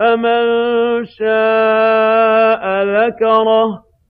فَمَن شَاءَ ذَكَرَهُ